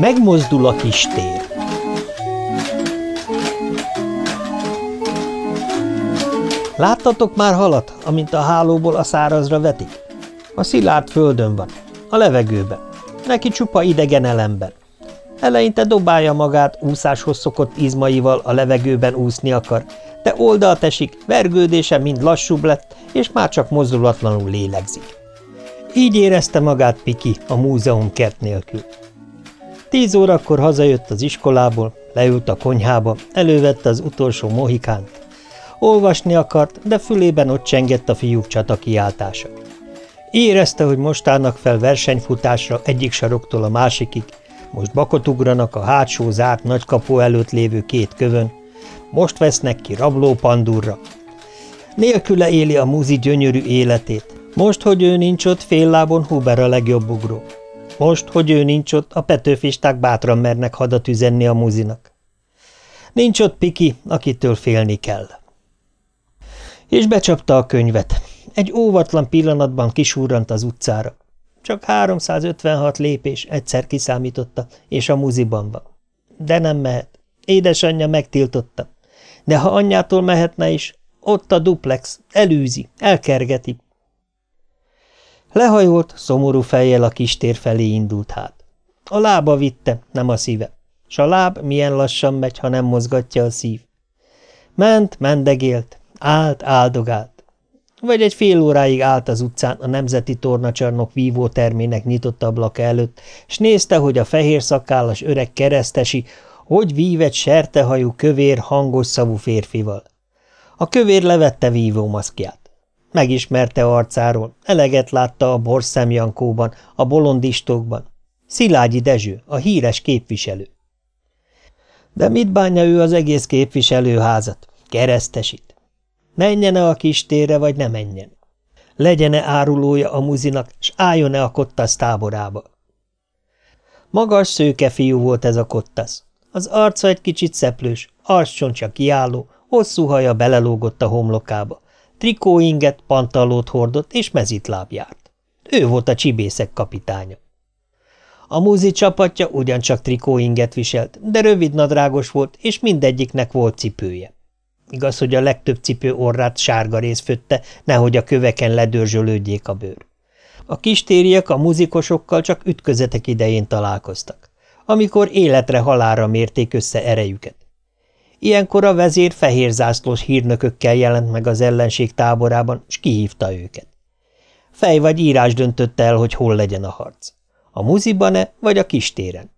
Megmozdul a kis tér. Láttatok már halat, amint a hálóból a szárazra vetik? A szilárd földön van, a levegőben. Neki csupa idegen elemben. Eleinte dobálja magát, úszáshoz szokott izmaival a levegőben úszni akar, de oldalt esik, vergődése mind lassúbb lett, és már csak mozdulatlanul lélegzik. Így érezte magát Piki a múzeum kert nélkül. Tíz órakor hazajött az iskolából, leült a konyhába, elővette az utolsó mohikánt. Olvasni akart, de fülében ott csengett a fiúk csata kiáltása. Érezte, hogy most állnak fel versenyfutásra egyik saroktól a másikig, most bakot ugranak a hátsó zárt nagykapu előtt lévő két kövön, most vesznek ki rabló pandurra. Nélküle éli a muzi gyönyörű életét, most, hogy ő nincs ott, fél lábon Huber a legjobb ugró. Most, hogy ő nincs ott, a petőfisták bátran mernek hadat üzenni a muzinak. Nincs ott Piki, akitől félni kell. És becsapta a könyvet. Egy óvatlan pillanatban kisúrrant az utcára. Csak 356 lépés, egyszer kiszámította, és a muziban van. De nem mehet. Édesanyja megtiltotta. De ha anyjától mehetne is, ott a duplex, elűzi, elkergeti. Lehajolt, szomorú fejjel a kistér felé indult hát. A lába vitte, nem a szíve. S a láb milyen lassan megy, ha nem mozgatja a szív. Ment, mendegélt, állt, áldogált. Vagy egy fél óráig állt az utcán a Nemzeti Tornacsarnok vívó termének nyitott ablaka előtt, s nézte, hogy a fehér szakállas öreg keresztesi, hogy vív egy sertehajú, kövér, hangos szavú férfival. A kövér levette vívó maszkját. Megismerte arcáról, eleget látta a borszemjankóban, a bolondistókban. Szilágyi Dezső, a híres képviselő. De mit bánja ő az egész képviselőházat? Keresztesít. Menjen-e a kis térre, vagy ne menjen? Legyen-e árulója a muzinak, s álljon-e a kottasz táborába? Magas, szőke fiú volt ez a kottasz. Az arca egy kicsit szeplős, arccsontja kiálló, hosszú haja belelógott a homlokába, Trikóinget, pantallót hordott és mezitláb járt. Ő volt a csibészek kapitánya. A múzi csapatja ugyancsak trikóinget viselt, de rövid nadrágos volt, és mindegyiknek volt cipője. Igaz, hogy a legtöbb cipő orrát sárga rész fötte, nehogy a köveken ledörzsölődjék a bőr. A kistériek a muzikosokkal csak ütközetek idején találkoztak, amikor életre halára mérték össze erejüket. Ilyenkor a vezér fehér zászlós hírnökökkel jelent meg az ellenség táborában, és kihívta őket. Fej vagy írás döntötte el, hogy hol legyen a harc. A muziban-e, vagy a kistéren.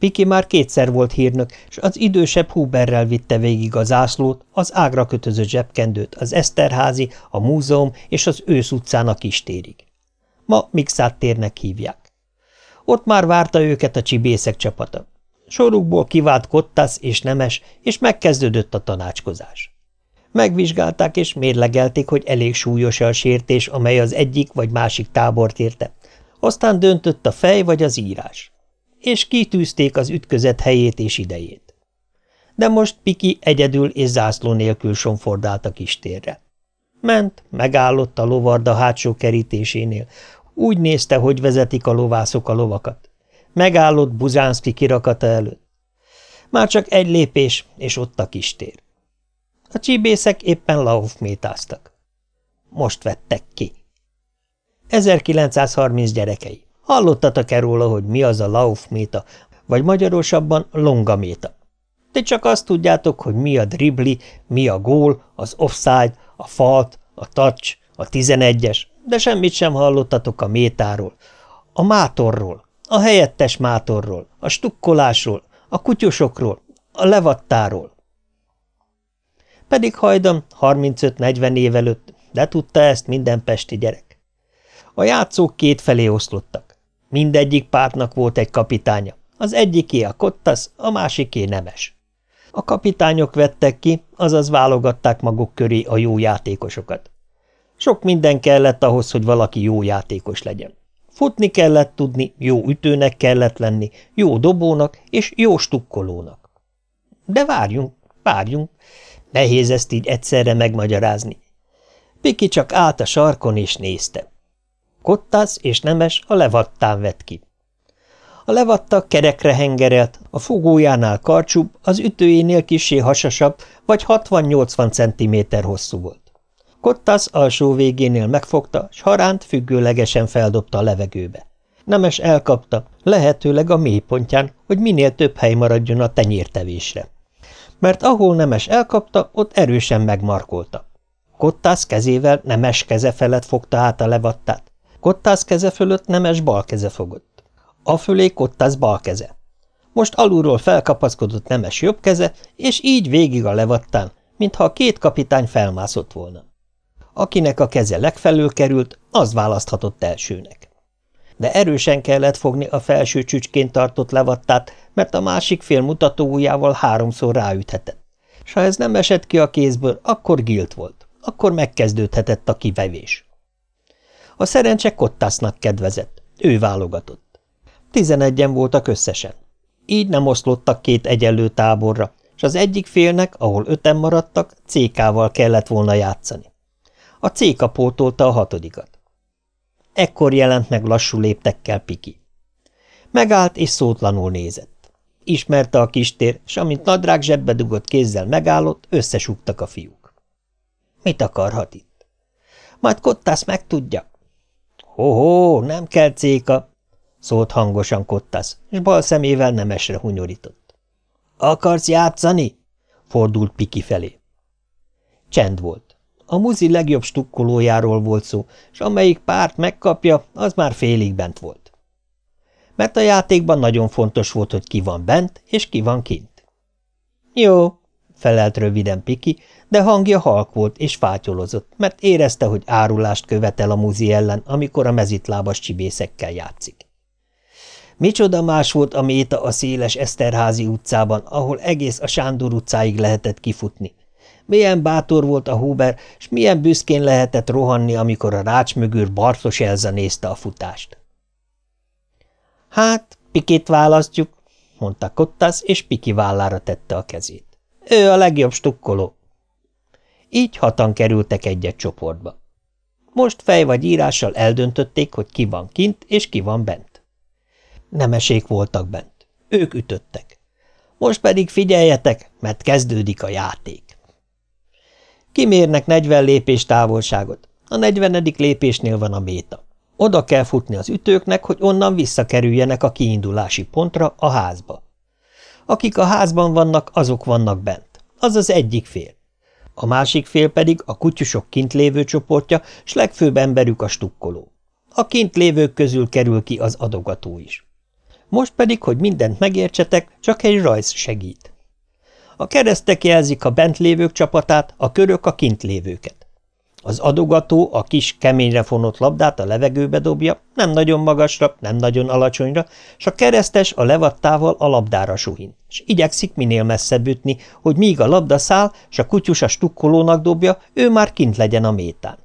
Piki már kétszer volt hírnök, és az idősebb Huberrel vitte végig a zászlót, az ágra kötözött zsebkendőt, az Eszterházi, a múzeum és az ősz utcán a kistérig. Ma Mixát térnek hívják. Ott már várta őket a csibészek csapata. Sorukból kivált Kottasz és Nemes, és megkezdődött a tanácskozás. Megvizsgálták és mérlegelték, hogy elég súlyos a sértés, amely az egyik vagy másik tábort érte. Aztán döntött a fej vagy az írás. És kitűzték az ütközet helyét és idejét. De most Piki egyedül és zászló nélkül somfordált a kistérre. Ment, megállott a lovarda hátsó kerítésénél, úgy nézte, hogy vezetik a lovászok a lovakat. Megállott Buzánszki kirakata előtt. Már csak egy lépés, és ott a kistér. A csíbészek éppen laufmétáztak. Most vettek ki. 1930 gyerekei. Hallottatok-e róla, hogy mi az a laufméta, vagy magyarosabban longaméta? De csak azt tudjátok, hogy mi a dribli, mi a gól, az offside, a falt, a touch, a tizenegyes, de semmit sem hallottatok a métáról, a mátorról, a helyettes mátorról, a stukkolásról, a kutyusokról, a levattáról. Pedig hajdan 35-40 év előtt, de tudta ezt minden pesti gyerek. A játszók két felé oszlottak. Mindegyik pártnak volt egy kapitánya. Az egyiké a kottasz, a másiké nemes. A kapitányok vettek ki, azaz válogatták maguk köré a jó játékosokat. Sok minden kellett ahhoz, hogy valaki jó játékos legyen. Futni kellett tudni, jó ütőnek kellett lenni, jó dobónak és jó stukkolónak. De várjunk, várjunk. Nehéz ezt így egyszerre megmagyarázni. Piki csak állt a sarkon és nézte. Kottász és Nemes a levattán vett ki. A levatta kerekre hengerelt, a fogójánál karcsúbb, az ütőjénél kisé hasasabb, vagy 60-80 cm hosszú volt. Kottász alsó végénél megfogta, s haránt függőlegesen feldobta a levegőbe. Nemes elkapta, lehetőleg a mélypontján, hogy minél több hely maradjon a tenyértevésre. Mert ahol Nemes elkapta, ott erősen megmarkolta. Kottász kezével Nemes keze felett fogta át a levattát. Kottász keze fölött Nemes bal keze fogott. A fölé Kottász bal keze. Most alulról felkapaszkodott Nemes jobb keze, és így végig a levattán, mintha a két kapitány felmászott volna. Akinek a keze legfelül került, az választhatott elsőnek. De erősen kellett fogni a felső csücsként tartott levattát, mert a másik fél mutatóujjával háromszor ráüthetett. S ha ez nem esett ki a kézből, akkor gilt volt. Akkor megkezdődhetett a kivevés. A szerencse Kottásznak kedvezett. Ő válogatott. Tizenegyen voltak összesen. Így nem oszlottak két egyenlő táborra, és az egyik félnek, ahol öten maradtak, CK-val kellett volna játszani. A céka pótolta a hatodikat. Ekkor jelent meg lassú léptekkel Piki. Megállt és szótlanul nézett. Ismerte a kistér, s amint nadrág zsebbe dugott kézzel megállott, összesúgtak a fiúk. Mit akarhat itt? Majd Kottász megtudja. Ho-ho, nem kell céka, szólt hangosan Kottász, és bal szemével nemesre hunyorított. Akarsz játszani? fordult Piki felé. Csend volt. A muzi legjobb stukkolójáról volt szó, és amelyik párt megkapja, az már félig bent volt. Mert a játékban nagyon fontos volt, hogy ki van bent, és ki van kint. Jó, felelt röviden Piki, de hangja halk volt és fátyolozott, mert érezte, hogy árulást követel a muzi ellen, amikor a mezitlábas csibészekkel játszik. Micsoda más volt a méta a széles Eszterházi utcában, ahol egész a Sándor utcáig lehetett kifutni, milyen bátor volt a Huber, és milyen büszkén lehetett rohanni, amikor a rács mögül Bartos Elza nézte a futást. Hát, Pikit választjuk, mondta Kottász, és Piki vállára tette a kezét. Ő a legjobb stukkoló. Így hatan kerültek egyet csoportba. Most fej vagy írással eldöntötték, hogy ki van kint, és ki van bent. Nemesék voltak bent. Ők ütöttek. Most pedig figyeljetek, mert kezdődik a játék. Kimérnek 40 lépés távolságot. A 40. lépésnél van a méta. Oda kell futni az ütőknek, hogy onnan visszakerüljenek a kiindulási pontra, a házba. Akik a házban vannak, azok vannak bent. Az az egyik fél. A másik fél pedig a kutyusok kint lévő csoportja, s legfőbb emberük a stukkoló. A kint lévők közül kerül ki az adogató is. Most pedig, hogy mindent megértsetek, csak egy rajz segít. A keresztek jelzik a bent lévők csapatát, a körök a kint lévőket. Az adogató a kis, keményre fonott labdát a levegőbe dobja, nem nagyon magasra, nem nagyon alacsonyra, s a keresztes a levattával a labdára suhin, és igyekszik minél messzebb ütni, hogy míg a labda száll, s a kutyus a stukkolónak dobja, ő már kint legyen a métán.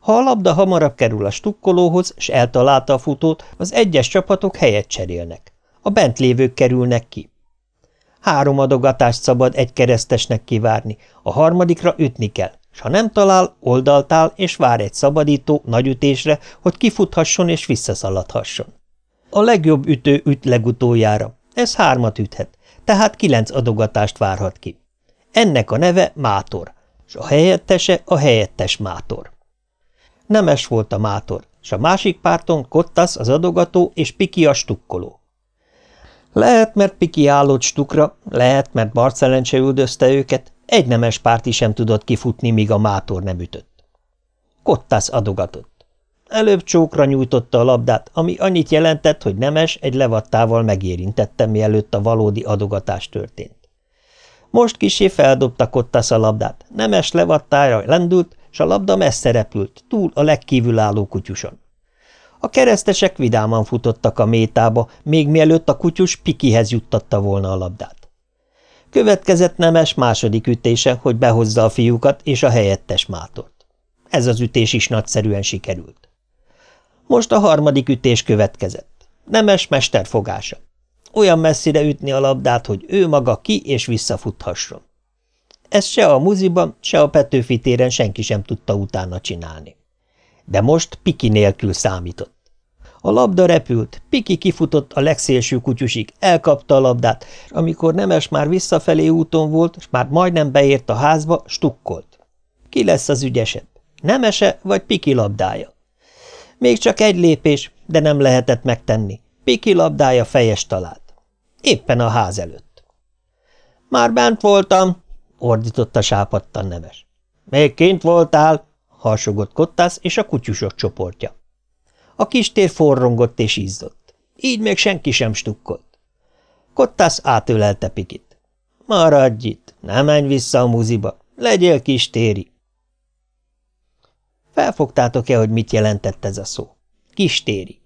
Ha a labda hamarabb kerül a stukkolóhoz, s eltalálta a futót, az egyes csapatok helyet cserélnek. A bent lévők kerülnek ki. Három adogatást szabad egy keresztesnek kivárni, a harmadikra ütni kell, s ha nem talál, oldaltál és vár egy szabadító, nagy ütésre, hogy kifuthasson és visszaszaladhasson. A legjobb ütő üt legutoljára, ez hármat üthet, tehát kilenc adogatást várhat ki. Ennek a neve mátor, s a helyettese a helyettes mátor. Nemes volt a mátor, s a másik párton Kottasz az adogató és Piki a stukkoló. Lehet, mert Piki állott stukra, lehet, mert Barcelence üldözte őket, egy nemes párti sem tudott kifutni, míg a mátor nem ütött. Kottász adogatott. Előbb csókra nyújtotta a labdát, ami annyit jelentett, hogy nemes egy levattával megérintette, mielőtt a valódi adogatás történt. Most kisé feldobta Kottász a labdát, nemes levattára lendült, s a labda messze repült, túl a legkívülálló kutyuson. A keresztesek vidáman futottak a métába, még mielőtt a kutyus Pikihez juttatta volna a labdát. Következett Nemes második ütése, hogy behozza a fiúkat és a helyettes mátort. Ez az ütés is nagyszerűen sikerült. Most a harmadik ütés következett. Nemes mesterfogása. olyan messzire ütni a labdát, hogy ő maga ki és visszafuthasson. Ezt se a muziban, se a Petőfi téren senki sem tudta utána csinálni. De most Piki nélkül számított. A labda repült, Piki kifutott a legszélső kutyusig, elkapta a labdát, amikor Nemes már visszafelé úton volt, és már majdnem beért a házba, stukkolt. Ki lesz az ügyesebb? Nemese vagy Piki labdája? Még csak egy lépés, de nem lehetett megtenni. Piki labdája fejes talált. Éppen a ház előtt. Már bent voltam, ordította sápadtan nemes. Még kint voltál, harsogott Kottász és a kutyusok csoportja. A kistér forrongott és izzott. Így még senki sem stukkolt. Kottász átölelte Pikit. Maradj itt, ne menj vissza a muziba, legyél kistéri. Felfogtátok-e, hogy mit jelentett ez a szó? Kistéri.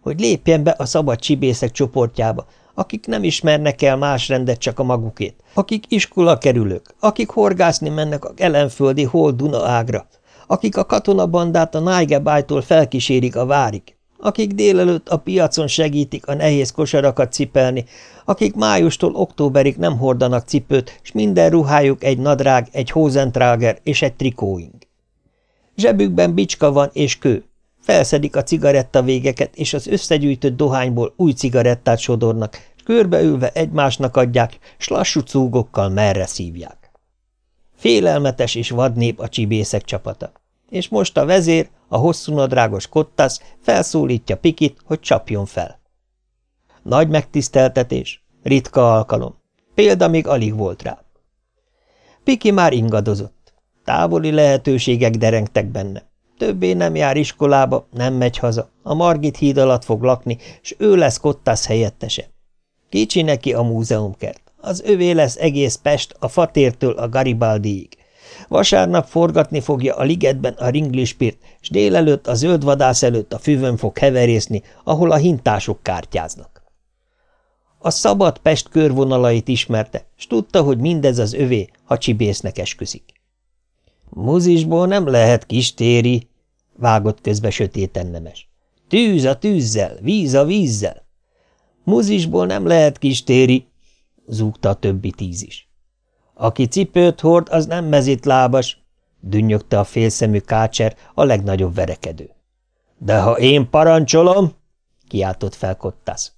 Hogy lépjen be a szabad csibészek csoportjába, akik nem ismernek el más rendet, csak a magukét, akik iskola kerülők, akik horgászni mennek a gelenföldi hol Duna ágra, akik a katonabandát a Nájgebájtól felkísérik a várig, akik délelőtt a piacon segítik a nehéz kosarakat cipelni, akik májustól októberig nem hordanak cipőt, és minden ruhájuk egy nadrág, egy hózentráger és egy trikóing. Zsebükben bicska van és kő. Felszedik a cigaretta végeket, és az összegyűjtött dohányból új cigarettát sodornak, körbeülve egymásnak adják, s lassú cúgokkal merre szívják. Félelmetes és vadnép a csibészek csapata. És most a vezér, a hosszú nadrágos kottasz felszólítja Pikit, hogy csapjon fel. Nagy megtiszteltetés, ritka alkalom. Példa még alig volt rá. Piki már ingadozott. Távoli lehetőségek derengtek benne. Többé nem jár iskolába, nem megy haza. A Margit híd alatt fog lakni, és ő lesz Kottász helyettese. Kicsi neki a múzeumkert. Az övé lesz egész Pest, a Fatértől a Garibaldiig. Vasárnap forgatni fogja a ligetben a ringlispirt, s délelőtt a zöld vadász előtt a füvön fog heverészni, ahol a hintások kártyáznak. A szabad Pest körvonalait ismerte, s tudta, hogy mindez az övé, ha csibésznek esküszik. Muzisból nem lehet kistéri, vágott közbe sötéten nemes. Tűz a tűzzel, víz a vízzel. Muzisból nem lehet kistéri, zúgta a többi tíz is. Aki cipőt hord, az nem mezitlábas, dünnyögte a félszemű kácser, a legnagyobb verekedő. De ha én parancsolom, kiáltott fel Kottasz.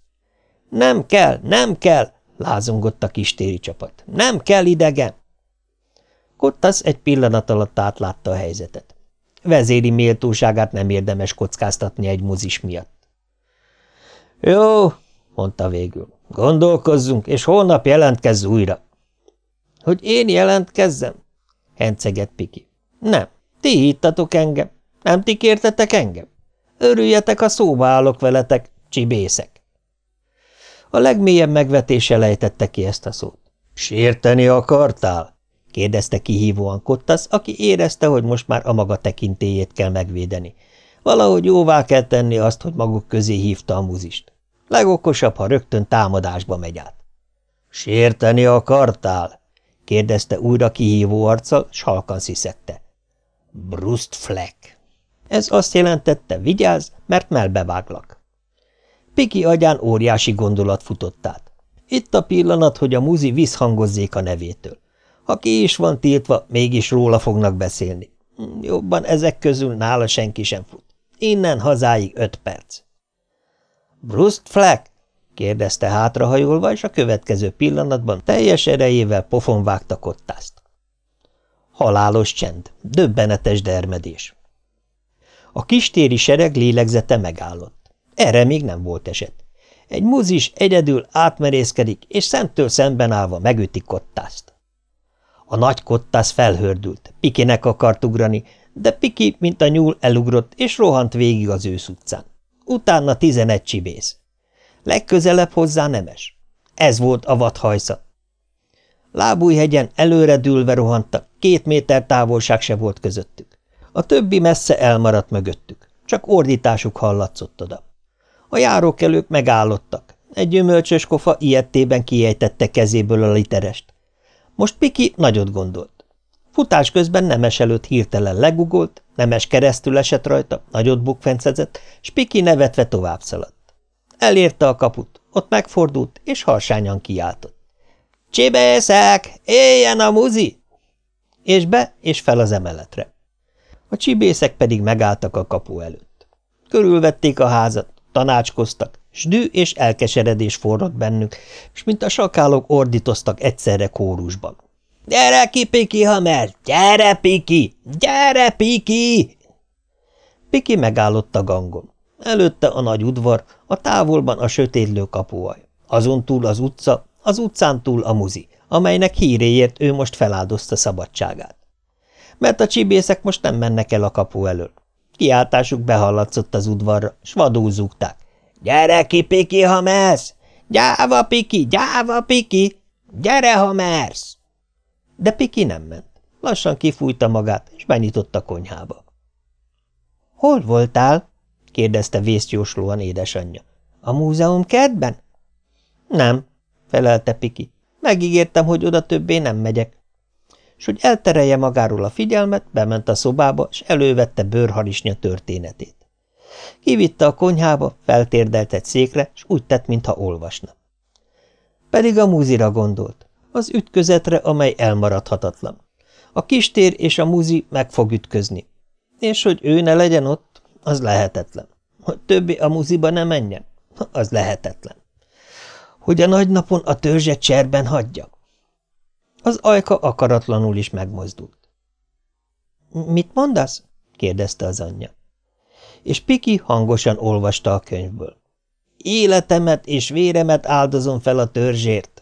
Nem kell, nem kell, lázongott a kistéri csapat. Nem kell idegen. Kottasz egy pillanat alatt átlátta a helyzetet. Vezéri méltóságát nem érdemes kockáztatni egy muzis miatt. Jó, mondta végül. Gondolkozzunk, és holnap jelentkezz újra. Hogy én jelentkezzem? Hencegett Piki. Nem, ti hittatok engem. Nem ti kértetek engem? Örüljetek, ha szóba állok veletek, csibészek. A legmélyebb megvetése lejtette ki ezt a szót. Sérteni akartál? kérdezte kihívóan Kottasz, aki érezte, hogy most már a maga tekintélyét kell megvédeni. Valahogy jóvá kell tenni azt, hogy maguk közé hívta a muzist. Legokosabb, ha rögtön támadásba megy át. – Sérteni akartál? – kérdezte újra kihívó arccal, s halkan sziszegte. – Brustfleck. Ez azt jelentette, vigyázz, mert melbeváglak. Piki agyán óriási gondolat futott át. Itt a pillanat, hogy a muzi visszhangozzék a nevétől. Ha ki is van tiltva, mégis róla fognak beszélni. Hm, jobban ezek közül nála senki sem fut. Innen hazáig öt perc. Brust Fleck? kérdezte hátrahajolva, és a következő pillanatban teljes erejével pofon vágta kottást. Halálos csend, döbbenetes dermedés. A kistéri sereg lélegzete megállott. Erre még nem volt eset. Egy muzis egyedül átmerészkedik, és szemtől szemben állva megüti kottást. A nagy kottász felhördült, Pikinek akart ugrani, de Piki, mint a nyúl, elugrott, és rohant végig az ősz utcán. Utána tizenegy csibész. Legközelebb hozzá nemes. Ez volt a vadhajsza. Lábújhegyen előre dűlve rohantak, két méter távolság se volt közöttük. A többi messze elmaradt mögöttük, csak ordításuk hallatszott oda. A járókelők megállottak. Egy gyümölcsös kofa ilyettében kiejtette kezéből a literest. Most Piki nagyot gondolt. Futás közben nemes előtt hirtelen legugolt, nemes keresztül esett rajta, nagyot bukfencezett, s Piki nevetve tovább szaladt. Elérte a kaput, Ott megfordult, és harsányan kiáltott. – Csibészek! Éljen a muzi! És be, és fel az emeletre. A csibészek pedig megálltak a kapu előtt. Körülvették a házat, tanácskoztak, s dű és elkeseredés forrott bennük, és mint a sakálok ordítoztak egyszerre kórusban. – Gyere ki, Piki Hamer! Gyere, Piki! Gyere, Piki! Piki megállott a gangon. Előtte a nagy udvar, a távolban a sötétlő kapuaj. Azon túl az utca, az utcán túl a muzi, amelynek híréért ő most feláldozta szabadságát. Mert a csibészek most nem mennek el a kapu elől. Kiáltásuk behallatszott az udvarra, s vadul zúgták. – Gyere ki, Piki, ha mersz! Gyáva, Piki, gyáva, Piki! Gyere, ha mersz! De Piki nem ment. Lassan kifújta magát, és benyitott a konyhába. – Hol voltál? – kérdezte vészjóslóan édesanyja. – A múzeum kertben? – Nem – felelte Piki. – Megígértem, hogy oda többé nem megyek. És hogy elterelje magáról a figyelmet, bement a szobába, és elővette bőrharisnya történetét. Kivitte a konyhába, feltérdelt egy székre, és úgy tett, mintha olvasna. Pedig a múzira gondolt, az ütközetre, amely elmaradhatatlan. A kistér és a múzi meg fog ütközni. És hogy ő ne legyen ott, az lehetetlen. Hogy többé a múziba ne menjen, az lehetetlen. Hogy a nagy napon a törzset cserben hagyja. Az ajka akaratlanul is megmozdult. – Mit mondasz? – kérdezte az anyja és Piki hangosan olvasta a könyvből. Életemet és véremet áldozom fel a törzsért.